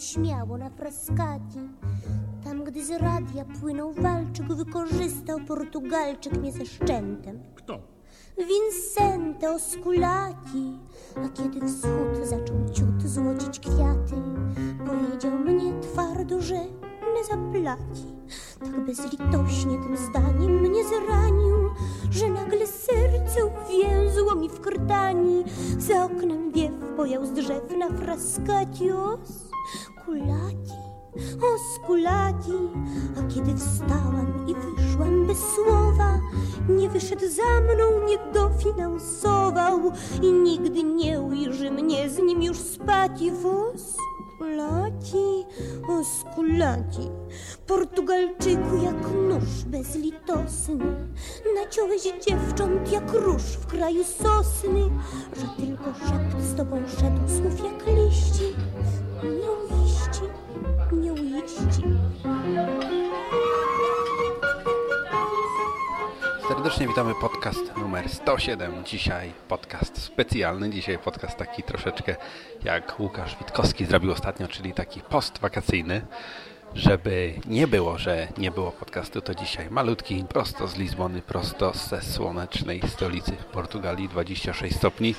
śmiało na Frascati. Tam, gdy z radia płynął walczyk, wykorzystał Portugalczyk mnie ze szczętem. Kto? Vincente Osculati. A kiedy wschód zaczął ciut złocić kwiaty, powiedział mnie twardo, że nie zaplaci. Tak bezlitośnie tym zdaniem mnie zranił, że nagle serce uwięzło mi w krtani. Za oknem wiew pojał z drzew na fraskati Osculati. Osculati, a kiedy wstałam i wyszłam bez słowa, nie wyszedł za mną, nie dofinansował i nigdy nie ujrzy mnie z nim już spać. I Osculati, Osculati, Portugalczyku jak nóż bezlitosny, naciąłeś dziewcząt jak róż w kraju sosny, że tylko szept z tobą szedł słów jak liści, uiści, Serdecznie witamy podcast numer 107. Dzisiaj podcast specjalny. Dzisiaj podcast taki troszeczkę jak Łukasz Witkowski zrobił ostatnio, czyli taki post wakacyjny. Żeby nie było, że nie było podcastu, to dzisiaj malutki, prosto z Lizbony, prosto ze słonecznej stolicy Portugalii, 26 stopni.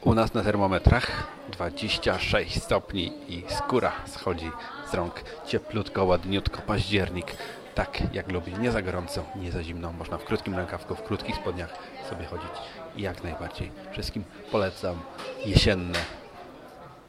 U nas na termometrach 26 stopni i skóra schodzi z rąk. Cieplutko, ładniutko, październik tak jak lubię, nie za gorąco, nie za zimno. Można w krótkim rękawku, w krótkich spodniach sobie chodzić i jak najbardziej wszystkim polecam jesienne,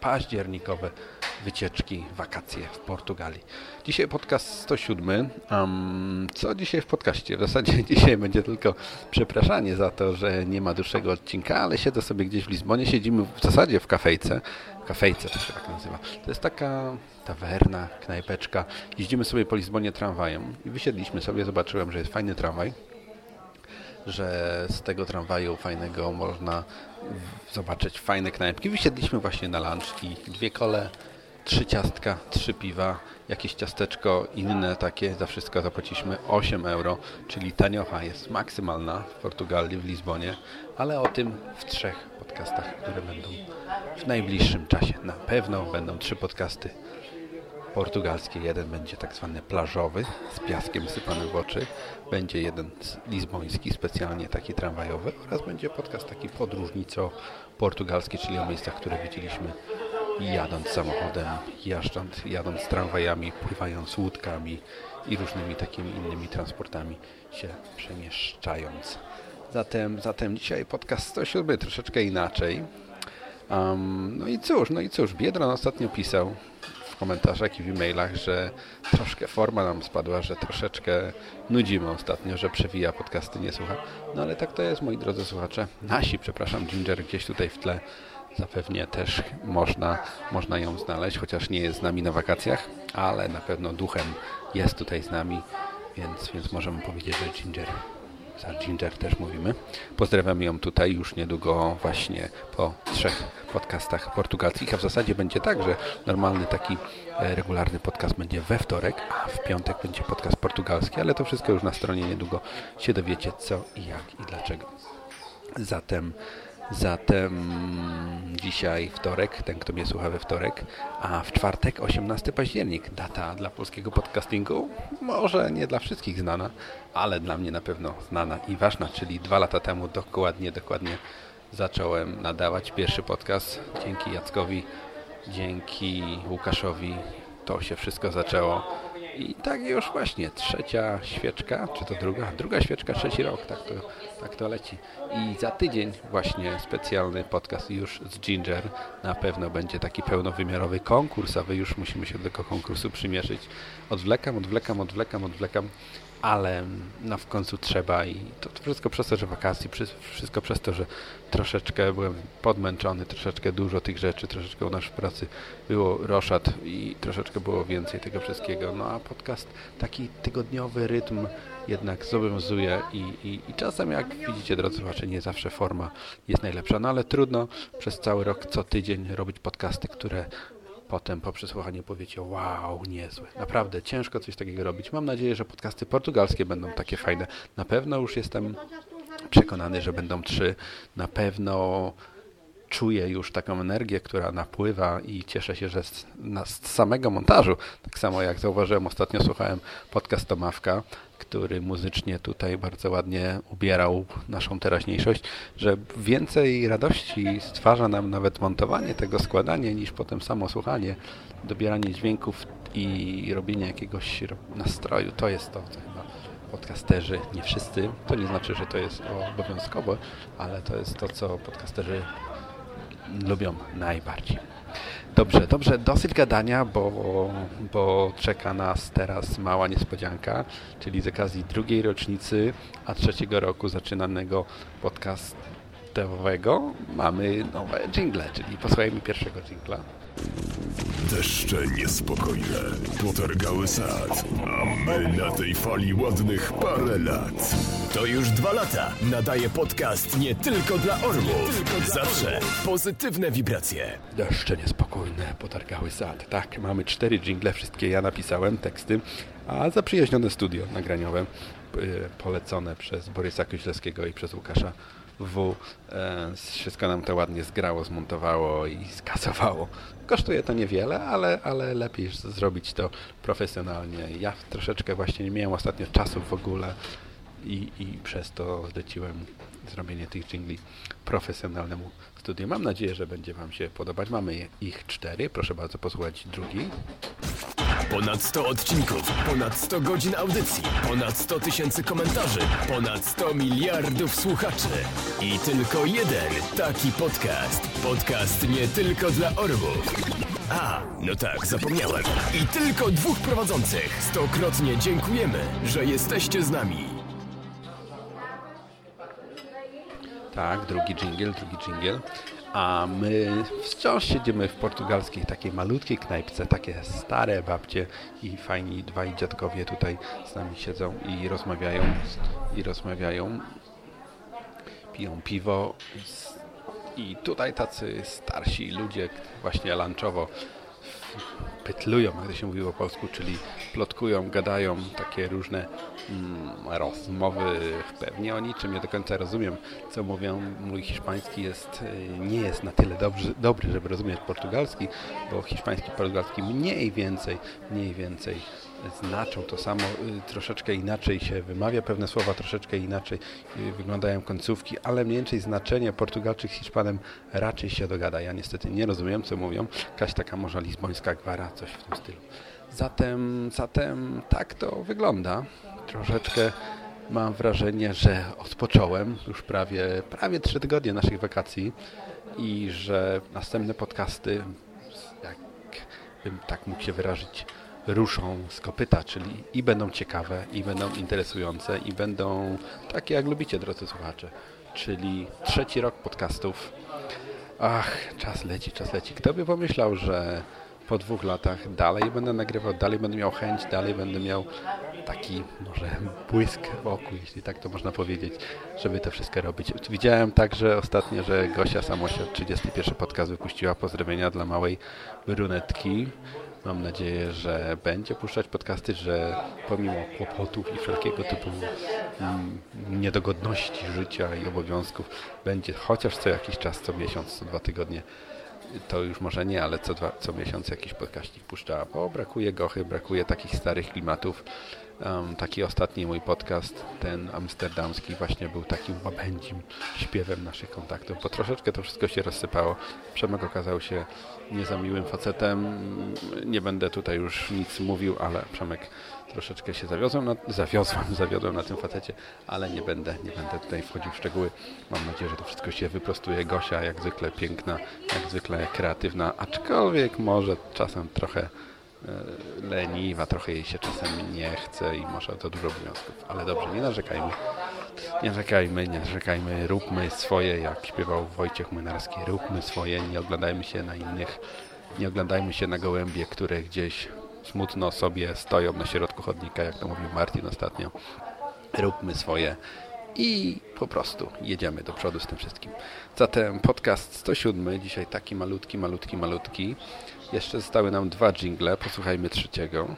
październikowe wycieczki, wakacje w Portugalii. Dzisiaj podcast 107. Um, co dzisiaj w podcaście? W zasadzie dzisiaj będzie tylko przepraszanie za to, że nie ma dłuższego odcinka, ale siedzę sobie gdzieś w Lizbonie, siedzimy w zasadzie w kafejce. Kafejce to się tak nazywa. To jest taka tawerna, knajpeczka. Jeździmy sobie po Lizbonie tramwajem i wysiedliśmy sobie, zobaczyłem, że jest fajny tramwaj że z tego tramwaju fajnego można zobaczyć fajne knajpki. Wysiedliśmy właśnie na lunch i dwie kole, trzy ciastka, trzy piwa, jakieś ciasteczko inne takie, za wszystko zapłaciliśmy 8 euro, czyli taniocha jest maksymalna w Portugalii, w Lizbonie, ale o tym w trzech podcastach, które będą w najbliższym czasie. Na pewno będą trzy podcasty portugalskie. Jeden będzie tak zwany plażowy, z piaskiem sypany w oczy. Będzie jeden lizboński, specjalnie taki tramwajowy oraz będzie podcast taki podróżnico-portugalski, czyli o miejscach, które widzieliśmy jadąc samochodem, jaszcząc, jadąc tramwajami, pływając łódkami i różnymi takimi innymi transportami się przemieszczając. Zatem, zatem dzisiaj podcast 107 troszeczkę inaczej. Um, no i cóż, no i cóż, Biedron ostatnio pisał w komentarzach i w e-mailach, że troszkę forma nam spadła, że troszeczkę nudzimy ostatnio, że przewija podcasty, nie słucha. No ale tak to jest, moi drodzy słuchacze. Nasi, przepraszam, Ginger gdzieś tutaj w tle zapewnie też można, można ją znaleźć, chociaż nie jest z nami na wakacjach, ale na pewno duchem jest tutaj z nami, więc, więc możemy powiedzieć, że Ginger za Ginger też mówimy. Pozdrawiam ją tutaj już niedługo właśnie po trzech podcastach portugalskich, a w zasadzie będzie tak, że normalny taki e, regularny podcast będzie we wtorek, a w piątek będzie podcast portugalski, ale to wszystko już na stronie niedługo się dowiecie co i jak i dlaczego. Zatem Zatem dzisiaj wtorek, ten kto mnie słucha we wtorek, a w czwartek 18 październik. Data dla polskiego podcastingu może nie dla wszystkich znana, ale dla mnie na pewno znana i ważna, czyli dwa lata temu dokładnie, dokładnie zacząłem nadawać pierwszy podcast dzięki Jackowi, dzięki Łukaszowi. To się wszystko zaczęło i tak już właśnie, trzecia świeczka, czy to druga? Druga świeczka, trzeci rok, tak to, tak to leci. I za tydzień właśnie specjalny podcast już z Ginger. Na pewno będzie taki pełnowymiarowy konkurs, a wy już musimy się do tego konkursu przymierzyć. Odwlekam, odwlekam, odwlekam, odwlekam ale no w końcu trzeba i to, to, wszystko przez to, że wakacje, wszystko przez to, że troszeczkę byłem podmęczony, troszeczkę dużo tych rzeczy, troszeczkę u nas w pracy było roszad i troszeczkę było więcej tego wszystkiego, no a podcast, taki tygodniowy rytm jednak zobowiązuje i, i, i czasem jak widzicie drodzy słuchacze, nie zawsze forma jest najlepsza, no ale trudno przez cały rok co tydzień robić podcasty, które potem po przesłuchaniu powiecie, wow, niezłe. Naprawdę ciężko coś takiego robić. Mam nadzieję, że podcasty portugalskie będą takie fajne. Na pewno już jestem przekonany, że będą trzy. Na pewno czuję już taką energię, która napływa i cieszę się, że z, na, z samego montażu, tak samo jak zauważyłem, ostatnio słuchałem podcast Tomawka, który muzycznie tutaj bardzo ładnie ubierał naszą teraźniejszość, że więcej radości stwarza nam nawet montowanie tego, składanie, niż potem samo słuchanie, dobieranie dźwięków i robienie jakiegoś nastroju. To jest to, co chyba podcasterzy, nie wszyscy, to nie znaczy, że to jest obowiązkowe, ale to jest to, co podcasterzy lubią najbardziej. Dobrze, dobrze, dosyć gadania, bo, bo czeka nas teraz mała niespodzianka, czyli z okazji drugiej rocznicy, a trzeciego roku zaczynanego podcastowego mamy nowe jingle, czyli posłuchajmy pierwszego jingla. Deszcze niespokojne potargały sad, a my na tej fali ładnych parę lat. To już dwa lata nadaje podcast nie tylko dla orłów. Zawsze pozytywne wibracje. Deszcze niespokojne potargały sad. Tak, mamy cztery jingle, wszystkie ja napisałem, teksty, a zaprzyjaźnione studio nagraniowe y, polecone przez Borysa Koźlewskiego i przez Łukasza W. E, wszystko nam to ładnie zgrało, zmontowało i skasowało. Kosztuje to niewiele, ale, ale lepiej zrobić to profesjonalnie. Ja troszeczkę właśnie nie miałem ostatnio czasu w ogóle i, i przez to zleciłem zrobienie tych jingli profesjonalnemu studiu. Mam nadzieję, że będzie Wam się podobać. Mamy ich cztery. Proszę bardzo posłuchać drugi. Ponad 100 odcinków, ponad 100 godzin audycji, ponad 100 tysięcy komentarzy, ponad 100 miliardów słuchaczy. I tylko jeden taki podcast. Podcast nie tylko dla orłów. A, no tak, zapomniałem. I tylko dwóch prowadzących. Stokrotnie dziękujemy, że jesteście z nami. Tak, drugi dżingiel, drugi dżingiel. A my wciąż siedzimy w portugalskiej takiej malutkiej knajpce, takie stare babcie i fajni dwaj dziadkowie tutaj z nami siedzą i rozmawiają, i rozmawiają, piją piwo. I tutaj tacy starsi ludzie właśnie lunchowo pytlują, jak się mówiło po polsku, czyli plotkują, gadają takie różne mm, rozmowy pewnie o niczym. Nie do końca rozumiem, co mówią. Mój hiszpański jest, y, nie jest na tyle dobry, dobry, żeby rozumieć portugalski, bo hiszpański portugalski mniej więcej, mniej więcej znaczą to samo, y, troszeczkę inaczej się wymawia pewne słowa, troszeczkę inaczej y, wyglądają końcówki, ale mniej więcej znaczenie Portugalczyk z Hiszpanem raczej się dogada. Ja niestety nie rozumiem, co mówią. Jakaś taka może lizbońska gwara, coś w tym stylu. Zatem, zatem tak to wygląda. Troszeczkę mam wrażenie, że odpocząłem już prawie, prawie trzy tygodnie naszych wakacji i że następne podcasty, jak bym tak mógł się wyrazić, ruszą z kopyta, czyli i będą ciekawe, i będą interesujące, i będą takie, jak lubicie, drodzy słuchacze. Czyli trzeci rok podcastów. Ach, czas leci, czas leci. Kto by pomyślał, że po dwóch latach dalej będę nagrywał, dalej będę miał chęć, dalej będę miał taki może błysk w oku, jeśli tak to można powiedzieć, żeby to wszystko robić. Widziałem także ostatnio, że Gosia Samosia 31 podcast wypuściła pozdrowienia dla małej brunetki. Mam nadzieję, że będzie puszczać podcasty, że pomimo kłopotów i wszelkiego typu mm, niedogodności życia i obowiązków będzie chociaż co jakiś czas, co miesiąc, co dwa tygodnie to już może nie, ale co, dwa, co miesiąc jakiś podcastnik puszcza, bo brakuje gochy, brakuje takich starych klimatów. Um, taki ostatni mój podcast, ten amsterdamski, właśnie był takim łabędzim śpiewem naszych kontaktów, bo troszeczkę to wszystko się rozsypało. Przemek okazał się nie za miłym facetem. Nie będę tutaj już nic mówił, ale Przemek troszeczkę się zawiozłem, na, zawiozłem, na tym facecie, ale nie będę, nie będę tutaj wchodził w szczegóły. Mam nadzieję, że to wszystko się wyprostuje. Gosia jak zwykle piękna, jak zwykle kreatywna, aczkolwiek może czasem trochę e, leniwa, trochę jej się czasem nie chce i może to dużo obowiązków. Ale dobrze, nie narzekajmy. Nie narzekajmy, nie narzekajmy, róbmy swoje, jak śpiewał Wojciech Młynarski, róbmy swoje, nie oglądajmy się na innych, nie oglądajmy się na gołębie, które gdzieś smutno sobie stoją na środku chodnika, jak to mówił Martin ostatnio. Róbmy swoje i po prostu jedziemy do przodu z tym wszystkim. Zatem podcast 107, dzisiaj taki malutki, malutki, malutki. Jeszcze zostały nam dwa jingle, posłuchajmy trzeciego.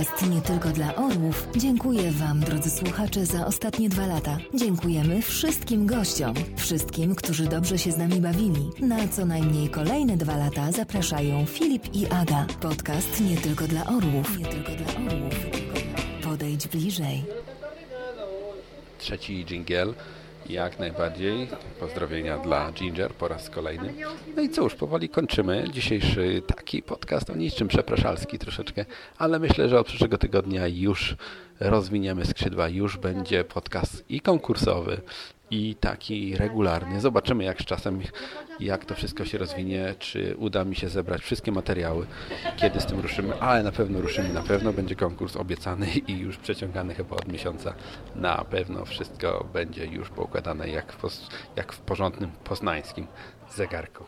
Podcast nie tylko dla orłów. Dziękuję Wam, drodzy słuchacze, za ostatnie dwa lata. Dziękujemy wszystkim gościom, wszystkim, którzy dobrze się z nami bawili. Na co najmniej kolejne dwa lata zapraszają Filip i Aga. Podcast nie tylko dla orłów. Nie tylko dla orłów. Podejdź bliżej. Trzeci dżingiel. Jak najbardziej. Pozdrowienia dla Ginger po raz kolejny. No i cóż, powoli kończymy dzisiejszy taki podcast o niczym przepraszalski troszeczkę, ale myślę, że od przyszłego tygodnia już rozwiniemy skrzydła, już będzie podcast i konkursowy, i taki regularny. Zobaczymy jak z czasem, jak to wszystko się rozwinie, czy uda mi się zebrać wszystkie materiały, kiedy z tym ruszymy, ale na pewno ruszymy, na pewno będzie konkurs obiecany i już przeciągany chyba od miesiąca. Na pewno wszystko będzie już poukładane jak w, jak w porządnym poznańskim zegarku.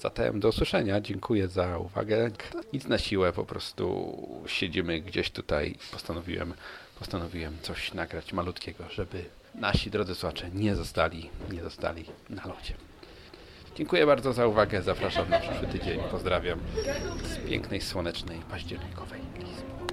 Zatem do usłyszenia. Dziękuję za uwagę. Nic na siłę, po prostu siedzimy gdzieś tutaj. Postanowiłem, postanowiłem coś nagrać malutkiego, żeby nasi drodzy słuchacze nie zostali, nie zostali na locie. Dziękuję bardzo za uwagę. Zapraszam na przyszły tydzień. Pozdrawiam z pięknej, słonecznej, październikowej Lizby.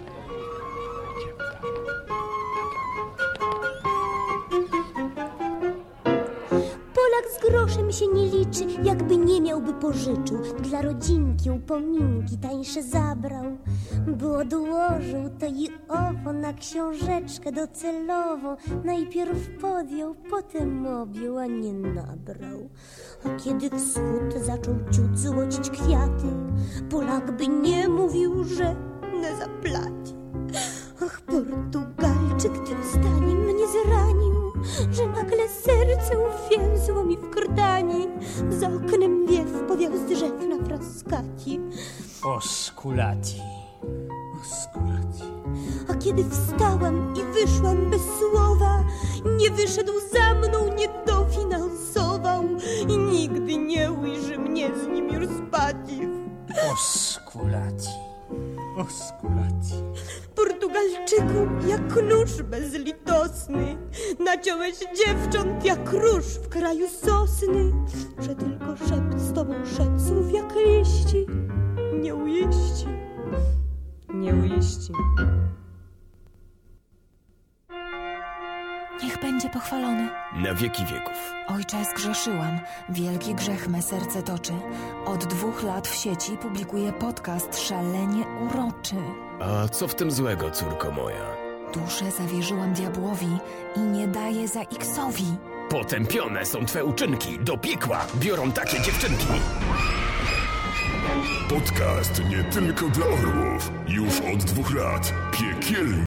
Się nie liczy, jakby nie miałby pożyczył. Dla rodzinki upominki tańsze zabrał, bo odłożył to i owo na książeczkę docelowo. Najpierw podjął, potem objął, a nie nabrał. A kiedy wschód zaczął ciut złocić kwiaty, Polak by nie mówił, że nie zaplaci. Ach, Portugalczyk tym zdaniem mnie zranił, że serce uwięzło mi w krtani. Za oknem wiew powiał z drzew na fraskati. Osculati. Osculati. A kiedy wstałam i wyszłam bez słowa, nie wyszedł za mną, nie dofinansował i nigdy nie ujrzy mnie z nim już spati. Osculati. Osculati. Portugalczyku, jak nóż bezlitosny, naciąłeś dziewcząt jak róż w kraju sosny, że tylko szept z tobą szedł słów jak liści, nie ujeści, nie ujeści. Niech będzie pochwalony. Na wieki wieków. Ojcze, zgrzeszyłam. Wielki grzech me serce toczy. Od dwóch lat w sieci publikuję podcast szalenie uroczy. A co w tym złego, córko moja? Duszę zawierzyłam diabłowi i nie daję za X-owi. Potępione są twe uczynki. Do piekła biorą takie dziewczynki. Podcast nie tylko dla orłów. Już od dwóch lat. Piekielnie.